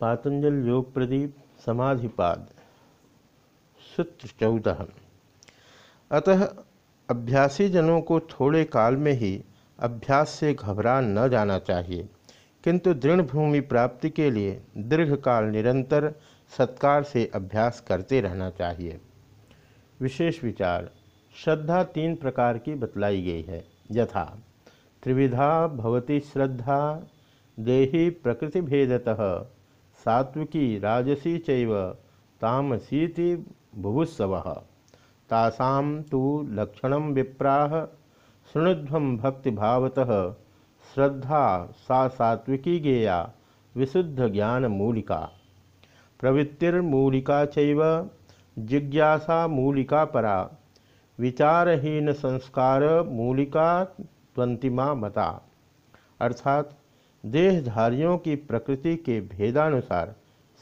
पातंजल योग प्रदीप समाधिपाद। सूत्र चौदह। अतः अभ्यासी जनों को थोड़े काल में ही अभ्यास से घबरा न जाना चाहिए, किंतु दृढ़ भूमि प्राप्ति के लिए दीर्घकाल निरंतर सत्कार से अभ्यास करते रहना चाहिए। विशेष विचार, श्रद्धा तीन प्रकार की बतलाई गई है। यथा, त्रिविधा भवती श्रद्धा, देही प्रकृति भेदतः सात्विकी राजसी चैव तामसीति तासाम तो लक्षण विप्राह, शृणुध्व भक्तिभावतः। श्रद्धा सा सात्विकी गेया, विशुद्ध ज्ञान मूलिका प्रवृत्तिर्मूलिका चैव, जिज्ञासा मूलिका परा। विचारहीन संस्कार मूलिका मता। अर्थात देहधारियों की प्रकृति के भेदानुसार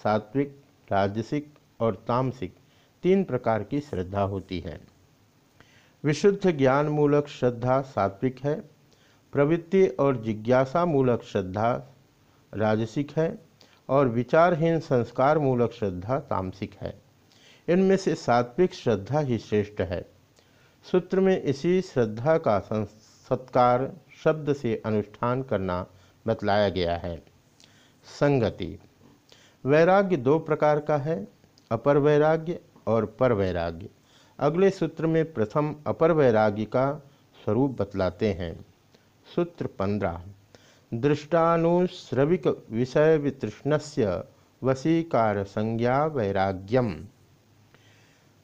सात्विक, राजसिक और तामसिक तीन प्रकार की श्रद्धा होती है। विशुद्ध ज्ञान मूलक श्रद्धा सात्विक है, प्रवृत्ति और जिज्ञासा मूलक श्रद्धा राजसिक है और विचारहीन संस्कार मूलक श्रद्धा तामसिक है। इनमें से सात्विक श्रद्धा ही श्रेष्ठ है। सूत्र में इसी श्रद्धा का सत्कार शब्द से अनुष्ठान करना बतलाया गया है। संगति, वैराग्य दो प्रकार का है, अपर वैराग्य और पर वैराग्य। अगले सूत्र में प्रथम अपर वैराग्य का स्वरूप बतलाते हैं। सूत्र पंद्रह दृष्टानुश्रविक विषय वितृष्ण से वशीकार संज्ञा वैराग्यम।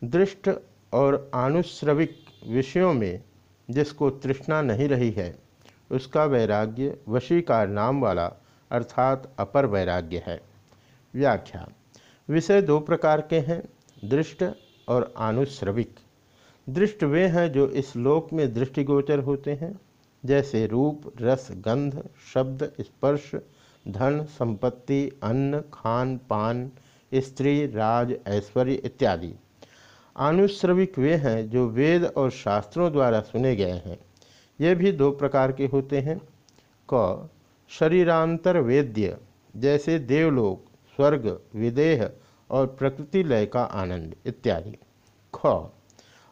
दृष्ट और आनुश्रविक विषयों में जिसको तृष्णा नहीं रही है उसका वैराग्य वशीकार नाम वाला अर्थात अपर वैराग्य है। व्याख्या। विषय दो प्रकार के हैं, दृष्ट और आनुश्रविक दृष्ट वे हैं जो इस लोक में दृष्टिगोचर होते हैं, जैसे रूप, रस, गंध, शब्द, स्पर्श, धन, संपत्ति, अन्न, खान, पान, स्त्री, राज, ऐश्वर्य इत्यादि। आनुश्रविक वे हैं जो वेद और शास्त्रों द्वारा सुने गए हैं। ये भी दो प्रकार के होते हैं। क शरीरांतर वेद्य जैसे देवलोक, स्वर्ग, विदेह और प्रकृति लय का आनंद, इत्यादि। ख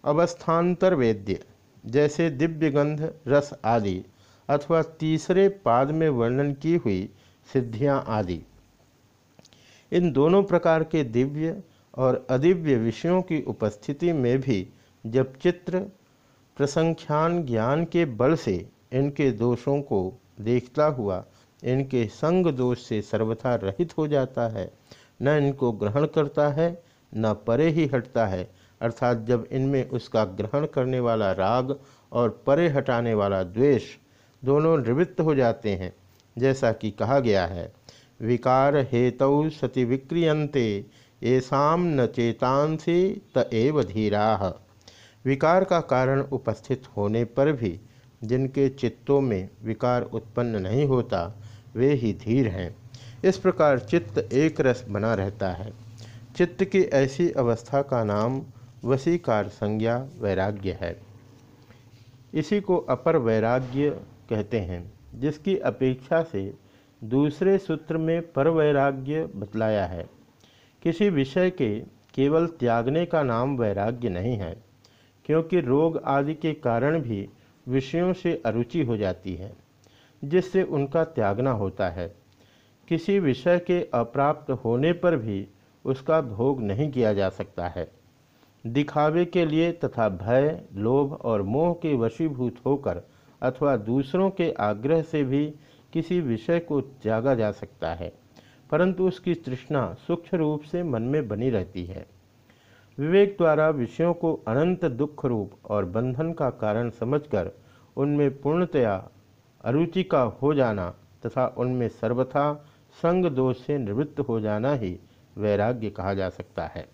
अवस्थान्तर वेद्य जैसे दिव्य गंध रस आदि, अथवा तीसरे पाद में वर्णन की हुई सिद्धियाँ आदि। इन दोनों प्रकार के दिव्य और अदिव्य विषयों की उपस्थिति में भी जब चित्र प्रसंख्यान ज्ञान के बल से इनके दोषों को देखता हुआ, इनके संग दोष से सर्वथा रहित हो जाता है। न इनको ग्रहण करता है, न परे ही हटता है। अर्थात जब इनमें उसका ग्रहण करने वाला राग और परे हटाने वाला द्वेष दोनों निवृत्त हो जाते हैं, जैसा कि कहा गया है, विकार हेतु सति विक्रियंते येषा न चेतांसी त एव धीरा। विकार का कारण उपस्थित होने पर भी जिनके चित्तों में विकार उत्पन्न नहीं होता, वे ही धीर हैं। इस प्रकार चित्त एक रस बना रहता है। चित्त की ऐसी अवस्था का नाम वसीकार संज्ञा वैराग्य है। इसी को अपर वैराग्य कहते हैं, जिसकी अपेक्षा से दूसरे सूत्र में पर वैराग्य बतलाया है। किसी विषय के केवल त्यागने का नाम वैराग्य नहीं है। क्योंकि रोग आदि के कारण भी विषयों से अरुचि हो जाती है, जिससे उनका त्यागना होता है। किसी विषय के अप्राप्त होने पर भी उसका भोग नहीं किया जा सकता है। दिखावे के लिए तथा भय, लोभ और मोह के वशीभूत होकर अथवा दूसरों के आग्रह से भी किसी विषय को त्यागा जा सकता है, परंतु उसकी तृष्णा सूक्ष्म रूप से मन में बनी रहती है। विवेक द्वारा विषयों को अनंत दुख रूप और बंधन का कारण समझकर उनमें पूर्णतया अरुचि का हो जाना तथा उनमें सर्वथा संग दोष से निवृत्त हो जाना ही वैराग्य कहा जा सकता है।